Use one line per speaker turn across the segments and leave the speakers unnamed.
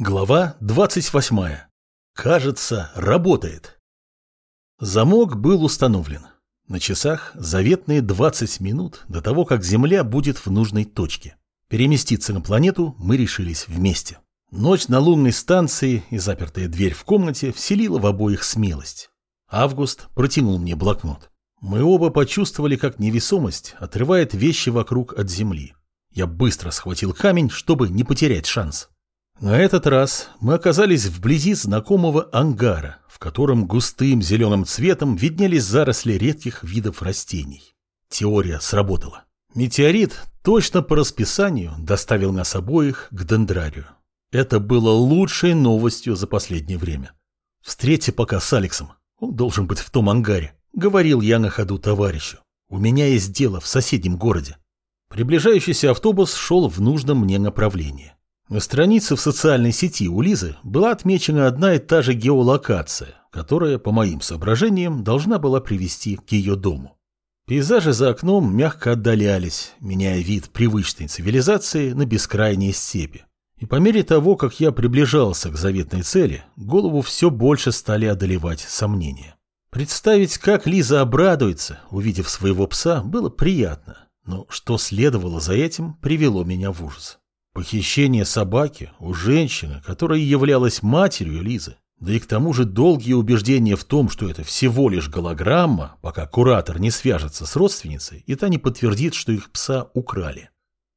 Глава 28. Кажется, работает. Замок был установлен. На часах заветные 20 минут до того, как Земля будет в нужной точке. Переместиться на планету мы решились вместе. Ночь на лунной станции и запертая дверь в комнате вселила в обоих смелость. Август протянул мне блокнот. Мы оба почувствовали, как невесомость отрывает вещи вокруг от Земли. Я быстро схватил камень, чтобы не потерять шанс. На этот раз мы оказались вблизи знакомого ангара, в котором густым зеленым цветом виднелись заросли редких видов растений. Теория сработала. Метеорит точно по расписанию доставил нас обоих к дендрарию. Это было лучшей новостью за последнее время. Встреться пока с Алексом. Он должен быть в том ангаре. Говорил я на ходу товарищу. У меня есть дело в соседнем городе. Приближающийся автобус шел в нужном мне направлении. На странице в социальной сети у Лизы была отмечена одна и та же геолокация, которая, по моим соображениям, должна была привести к ее дому. Пейзажи за окном мягко отдалялись, меняя вид привычной цивилизации на бескрайние степи. И по мере того, как я приближался к заветной цели, голову все больше стали одолевать сомнения. Представить, как Лиза обрадуется, увидев своего пса, было приятно, но что следовало за этим, привело меня в ужас. Похищение собаки у женщины, которая являлась матерью Лизы, да и к тому же долгие убеждения в том, что это всего лишь голограмма, пока куратор не свяжется с родственницей, и та не подтвердит, что их пса украли.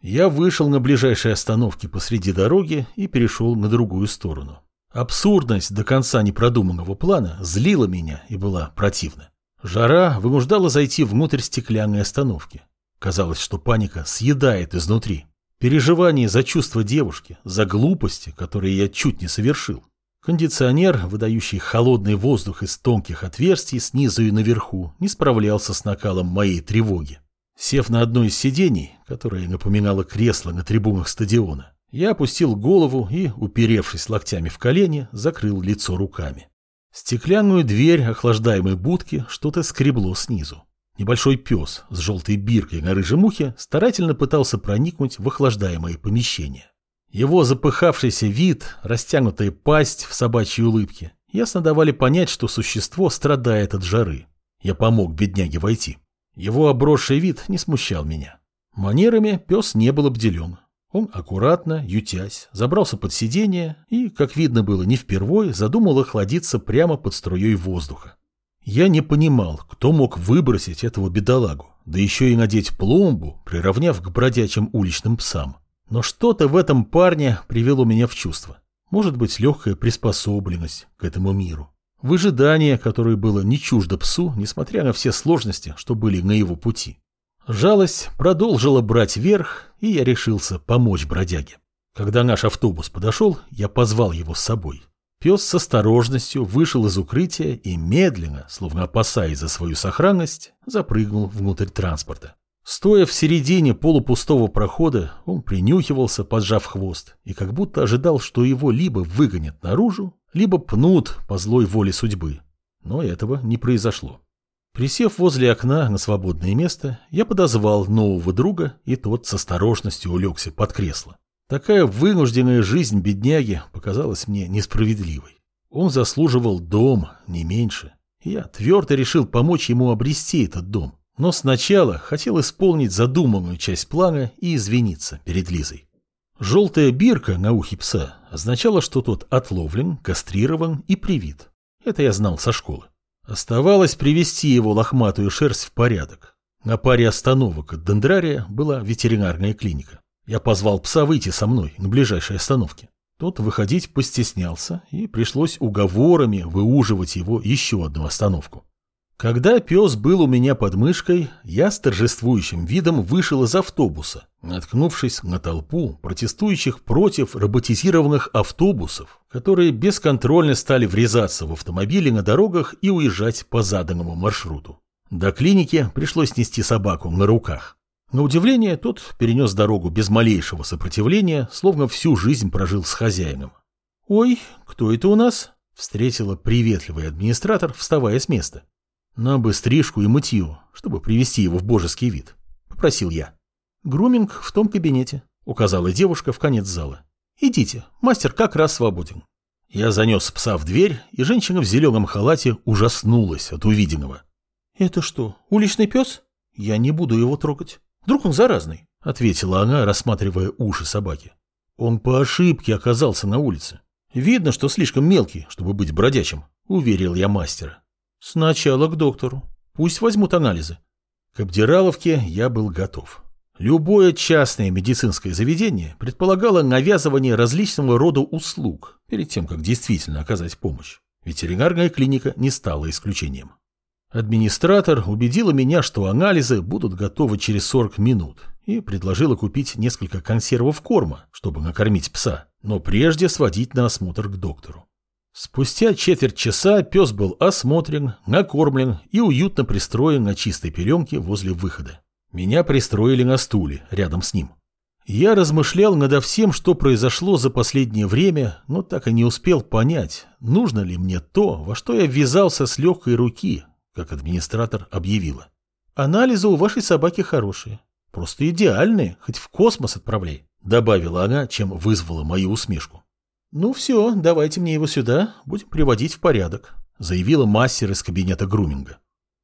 Я вышел на ближайшей остановке посреди дороги и перешел на другую сторону. Абсурдность до конца непродуманного плана злила меня и была противна. Жара вынуждала зайти внутрь стеклянной остановки. Казалось, что паника съедает изнутри. Переживание за чувства девушки, за глупости, которые я чуть не совершил. Кондиционер, выдающий холодный воздух из тонких отверстий снизу и наверху, не справлялся с накалом моей тревоги. Сев на одно из сидений, которое напоминало кресло на трибунах стадиона, я опустил голову и, уперевшись локтями в колени, закрыл лицо руками. Стеклянную дверь охлаждаемой будки что-то скребло снизу. Небольшой пес с желтой биркой на рыжем ухе старательно пытался проникнуть в охлаждаемое помещение. Его запыхавшийся вид, растянутая пасть в собачьей улыбке ясно давали понять, что существо страдает от жары. Я помог бедняге войти. Его обросший вид не смущал меня. Манерами пес не был обделен. Он аккуратно, ютясь, забрался под сиденье и, как видно было не впервой, задумал охладиться прямо под струей воздуха. Я не понимал, кто мог выбросить этого бедолагу, да еще и надеть пломбу, приравняв к бродячим уличным псам. Но что-то в этом парне привело меня в чувство. Может быть, легкая приспособленность к этому миру. Выжидание, которое было не чуждо псу, несмотря на все сложности, что были на его пути. Жалость продолжила брать верх, и я решился помочь бродяге. Когда наш автобус подошел, я позвал его с собой. Пес с осторожностью вышел из укрытия и медленно, словно опасаясь за свою сохранность, запрыгнул внутрь транспорта. Стоя в середине полупустого прохода, он принюхивался, поджав хвост, и как будто ожидал, что его либо выгонят наружу, либо пнут по злой воле судьбы. Но этого не произошло. Присев возле окна на свободное место, я подозвал нового друга, и тот с осторожностью улегся под кресло. Такая вынужденная жизнь бедняги показалась мне несправедливой. Он заслуживал дом, не меньше. Я твердо решил помочь ему обрести этот дом. Но сначала хотел исполнить задуманную часть плана и извиниться перед Лизой. Желтая бирка на ухе пса означала, что тот отловлен, кастрирован и привит. Это я знал со школы. Оставалось привести его лохматую шерсть в порядок. На паре остановок от дендрария была ветеринарная клиника. Я позвал пса выйти со мной на ближайшей остановке. Тот выходить постеснялся, и пришлось уговорами выуживать его еще одну остановку. Когда пес был у меня под мышкой, я с торжествующим видом вышел из автобуса, наткнувшись на толпу протестующих против роботизированных автобусов, которые бесконтрольно стали врезаться в автомобили на дорогах и уезжать по заданному маршруту. До клиники пришлось нести собаку на руках. На удивление, тот перенес дорогу без малейшего сопротивления, словно всю жизнь прожил с хозяином. «Ой, кто это у нас?» – встретила приветливый администратор, вставая с места. «Нам бы стрижку и мытье, чтобы привести его в божеский вид», – попросил я. «Груминг в том кабинете», – указала девушка в конец зала. Идите, мастер как раз свободен. Я занес пса в дверь, и женщина в зеленом халате ужаснулась от увиденного. «Это что, уличный пес? Я не буду его трогать. Вдруг он заразный?» — ответила она, рассматривая уши собаки. «Он по ошибке оказался на улице. Видно, что слишком мелкий, чтобы быть бродячим», — уверил я мастера. «Сначала к доктору. Пусть возьмут анализы». К обдираловке я был готов. Любое частное медицинское заведение предполагало навязывание различного рода услуг перед тем, как действительно оказать помощь. Ветеринарная клиника не стала исключением. Администратор убедила меня, что анализы будут готовы через 40 минут, и предложила купить несколько консервов корма, чтобы накормить пса, но прежде сводить на осмотр к доктору. Спустя четверть часа пес был осмотрен, накормлен и уютно пристроен на чистой пеленке возле выхода. Меня пристроили на стуле рядом с ним. Я размышлял над всем, что произошло за последнее время, но так и не успел понять, нужно ли мне то, во что я ввязался с легкой руки, как администратор объявила. Анализы у вашей собаки хорошие. Просто идеальные, хоть в космос отправляй, добавила она, чем вызвала мою усмешку. Ну все, давайте мне его сюда, будем приводить в порядок, заявила мастер из кабинета груминга.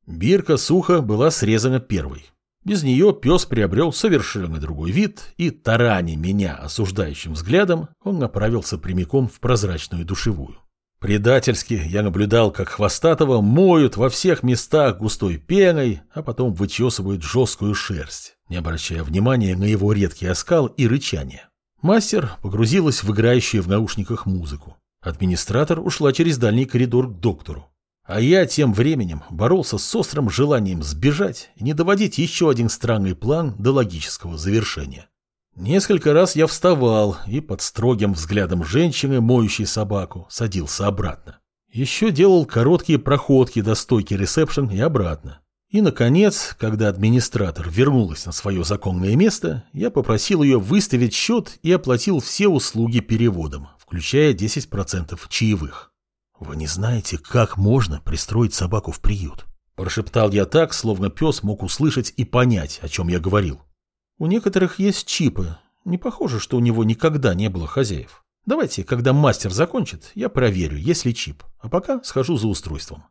Бирка сухо была срезана первой. Без нее пес приобрел совершенно другой вид, и, тараня меня осуждающим взглядом, он направился прямиком в прозрачную душевую. Предательски я наблюдал, как хвостатого моют во всех местах густой пеной, а потом вычесывают жесткую шерсть, не обращая внимания на его редкий оскал и рычание. Мастер погрузилась в играющую в наушниках музыку. Администратор ушла через дальний коридор к доктору. А я тем временем боролся с острым желанием сбежать и не доводить еще один странный план до логического завершения. Несколько раз я вставал и под строгим взглядом женщины, моющей собаку, садился обратно. Еще делал короткие проходки до стойки ресепшн и обратно. И, наконец, когда администратор вернулась на свое законное место, я попросил ее выставить счет и оплатил все услуги переводом, включая 10% чаевых. «Вы не знаете, как можно пристроить собаку в приют?» Прошептал я так, словно пес мог услышать и понять, о чем я говорил. «У некоторых есть чипы. Не похоже, что у него никогда не было хозяев. Давайте, когда мастер закончит, я проверю, есть ли чип, а пока схожу за устройством».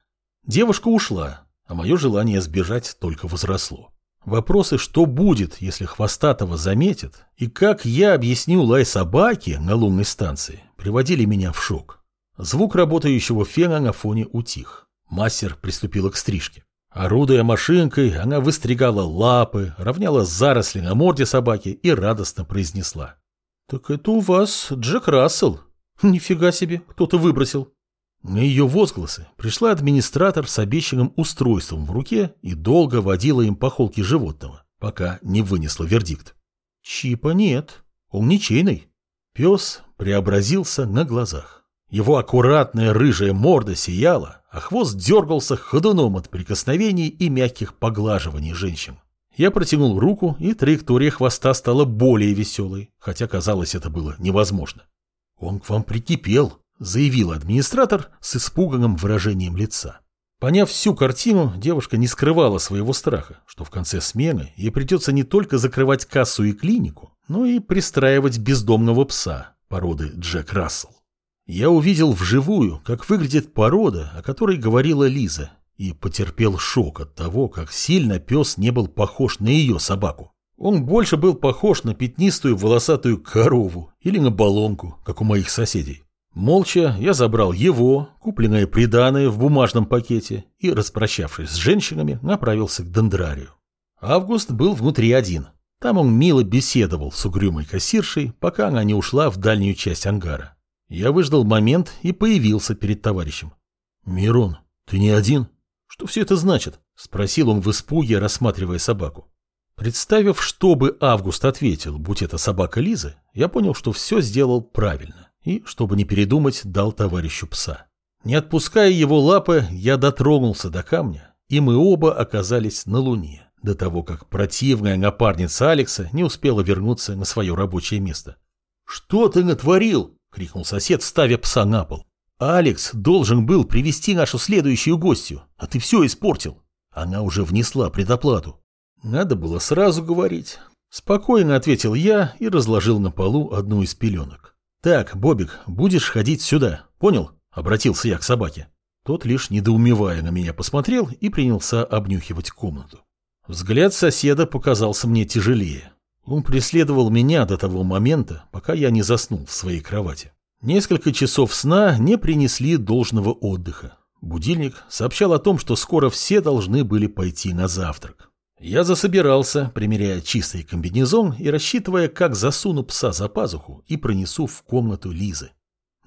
Девушка ушла, а мое желание сбежать только возросло. Вопросы, что будет, если Хвостатого заметят, и как я объясню лай собаки на лунной станции, приводили меня в шок. Звук работающего фена на фоне утих. Мастер приступила к стрижке. Орудуя машинкой, она выстригала лапы, равняла заросли на морде собаки и радостно произнесла. «Так это у вас Джек Рассел. Нифига себе, кто-то выбросил». На ее возгласы пришла администратор с обещанным устройством в руке и долго водила им по холке животного, пока не вынесла вердикт. Чипа нет, он ничейный. Пес преобразился на глазах. Его аккуратная рыжая морда сияла, а хвост дергался ходуном от прикосновений и мягких поглаживаний женщин. Я протянул руку, и траектория хвоста стала более веселой, хотя, казалось, это было невозможно. «Он к вам прикипел», — заявил администратор с испуганным выражением лица. Поняв всю картину, девушка не скрывала своего страха, что в конце смены ей придется не только закрывать кассу и клинику, но и пристраивать бездомного пса породы Джек Рассел. Я увидел вживую, как выглядит порода, о которой говорила Лиза, и потерпел шок от того, как сильно пес не был похож на ее собаку. Он больше был похож на пятнистую волосатую корову или на баллонку, как у моих соседей. Молча я забрал его, купленное приданое в бумажном пакете, и, распрощавшись с женщинами, направился к дендрарию. Август был внутри один. Там он мило беседовал с угрюмой кассиршей, пока она не ушла в дальнюю часть ангара. Я выждал момент и появился перед товарищем. «Мирон, ты не один? Что все это значит?» – спросил он в испуге, рассматривая собаку. Представив, что бы Август ответил, будь это собака Лизы, я понял, что все сделал правильно, и, чтобы не передумать, дал товарищу пса. Не отпуская его лапы, я дотронулся до камня, и мы оба оказались на Луне, до того, как противная напарница Алекса не успела вернуться на свое рабочее место. «Что ты натворил?» — крикнул сосед, ставя пса на пол. «Алекс должен был привести нашу следующую гостью, а ты все испортил». Она уже внесла предоплату. Надо было сразу говорить. Спокойно ответил я и разложил на полу одну из пеленок. «Так, Бобик, будешь ходить сюда, понял?» – обратился я к собаке. Тот лишь недоумевая на меня посмотрел и принялся обнюхивать комнату. Взгляд соседа показался мне тяжелее. Он преследовал меня до того момента, пока я не заснул в своей кровати. Несколько часов сна не принесли должного отдыха. Будильник сообщал о том, что скоро все должны были пойти на завтрак. Я засобирался, примеряя чистый комбинезон и рассчитывая, как засуну пса за пазуху и пронесу в комнату Лизы.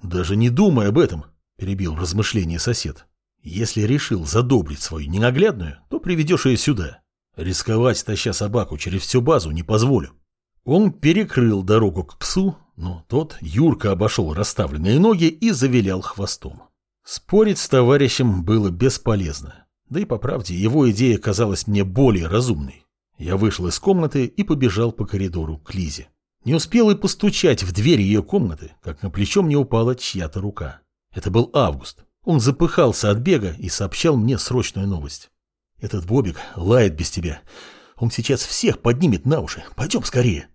«Даже не думай об этом», – перебил размышление сосед. «Если решил задобрить свою ненаглядную, то приведешь ее сюда. Рисковать, таща собаку через всю базу, не позволю». Он перекрыл дорогу к псу, но тот юрко обошел расставленные ноги и завилял хвостом. Спорить с товарищем было бесполезно. Да и по правде, его идея казалась мне более разумной. Я вышел из комнаты и побежал по коридору к Лизе. Не успел и постучать в дверь ее комнаты, как на плечо мне упала чья-то рука. Это был Август. Он запыхался от бега и сообщал мне срочную новость. «Этот Бобик лает без тебя. Он сейчас всех поднимет на уши. Пойдем скорее».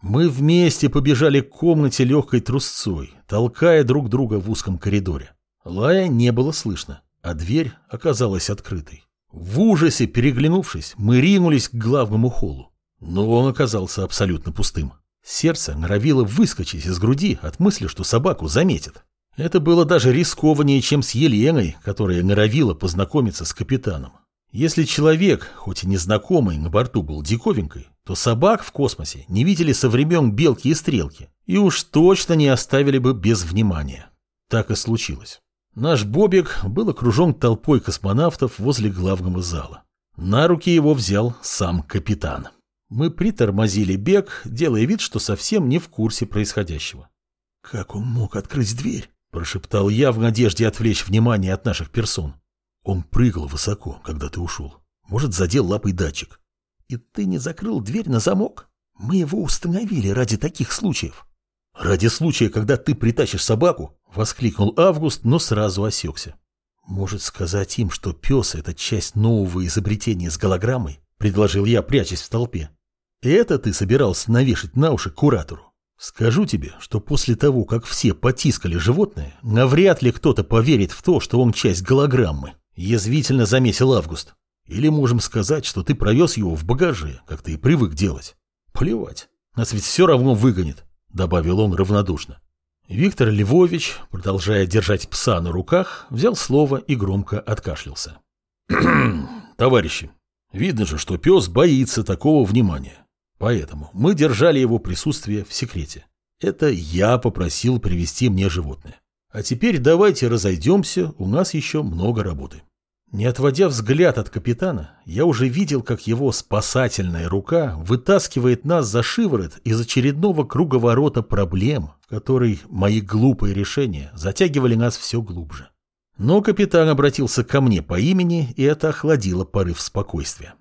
Мы вместе побежали к комнате легкой трусцой, толкая друг друга в узком коридоре. Лая не было слышно а дверь оказалась открытой. В ужасе переглянувшись, мы ринулись к главному холлу. Но он оказался абсолютно пустым. Сердце норовило выскочить из груди от мысли, что собаку заметят. Это было даже рискованнее, чем с Еленой, которая норовила познакомиться с капитаном. Если человек, хоть и незнакомый, на борту был диковинкой, то собак в космосе не видели со времен белки и стрелки и уж точно не оставили бы без внимания. Так и случилось. Наш Бобик был окружен толпой космонавтов возле главного зала. На руки его взял сам капитан. Мы притормозили бег, делая вид, что совсем не в курсе происходящего. «Как он мог открыть дверь?» – прошептал я в надежде отвлечь внимание от наших персон. Он прыгал высоко, когда ты ушел. Может, задел лапой датчик. И ты не закрыл дверь на замок? Мы его установили ради таких случаев. Ради случая, когда ты притащишь собаку, — воскликнул Август, но сразу осекся. «Может сказать им, что пес — это часть нового изобретения с голограммой?» — предложил я, прячась в толпе. «Это ты собирался навешать на уши куратору? Скажу тебе, что после того, как все потискали животное, навряд ли кто-то поверит в то, что он часть голограммы», — язвительно заметил Август. «Или можем сказать, что ты провез его в багаже, как ты и привык делать. Плевать, нас ведь все равно выгонит», — добавил он равнодушно. Виктор Львович, продолжая держать пса на руках, взял слово и громко откашлялся. «Товарищи, видно же, что пес боится такого внимания. Поэтому мы держали его присутствие в секрете. Это я попросил привести мне животное. А теперь давайте разойдемся, у нас еще много работы». Не отводя взгляд от капитана, я уже видел, как его спасательная рука вытаскивает нас за шиворот из очередного круговорота проблем, в который мои глупые решения затягивали нас все глубже. Но капитан обратился ко мне по имени, и это охладило порыв спокойствия.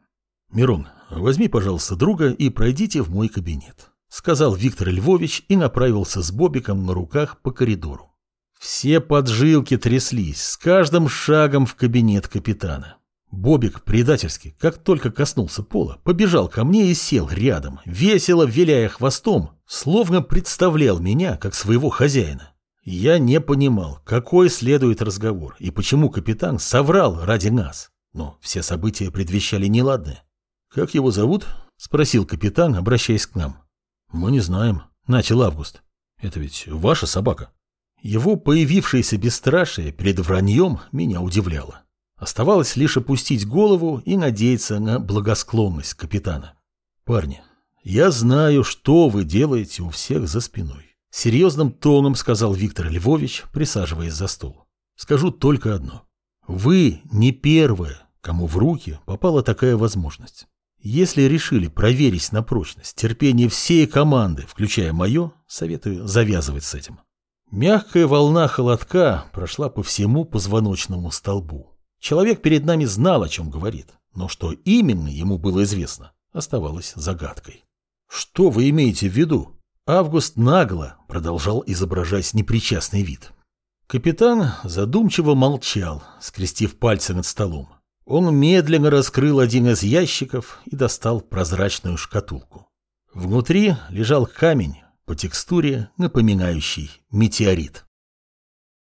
«Мирон, возьми, пожалуйста, друга и пройдите в мой кабинет», сказал Виктор Львович и направился с Бобиком на руках по коридору. Все поджилки тряслись с каждым шагом в кабинет капитана. Бобик предательски, как только коснулся пола, побежал ко мне и сел рядом, весело виляя хвостом, словно представлял меня как своего хозяина. Я не понимал, какой следует разговор и почему капитан соврал ради нас, но все события предвещали неладное. «Как его зовут?» – спросил капитан, обращаясь к нам. «Мы не знаем», – начал Август. «Это ведь ваша собака». Его появившееся бесстрашие перед враньем меня удивляло. Оставалось лишь опустить голову и надеяться на благосклонность капитана. «Парни, я знаю, что вы делаете у всех за спиной», — серьезным тоном сказал Виктор Львович, присаживаясь за стол. «Скажу только одно. Вы не первые, кому в руки попала такая возможность. Если решили проверить на прочность терпение всей команды, включая мое, советую завязывать с этим. Мягкая волна холодка прошла по всему позвоночному столбу. Человек перед нами знал, о чем говорит, но что именно ему было известно, оставалось загадкой. «Что вы имеете в виду?» Август нагло продолжал изображать непричастный вид. Капитан задумчиво молчал, скрестив пальцы над столом. Он медленно раскрыл один из ящиков и достал прозрачную шкатулку. Внутри лежал камень, по текстуре напоминающий метеорит.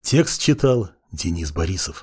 Текст читал Денис Борисов.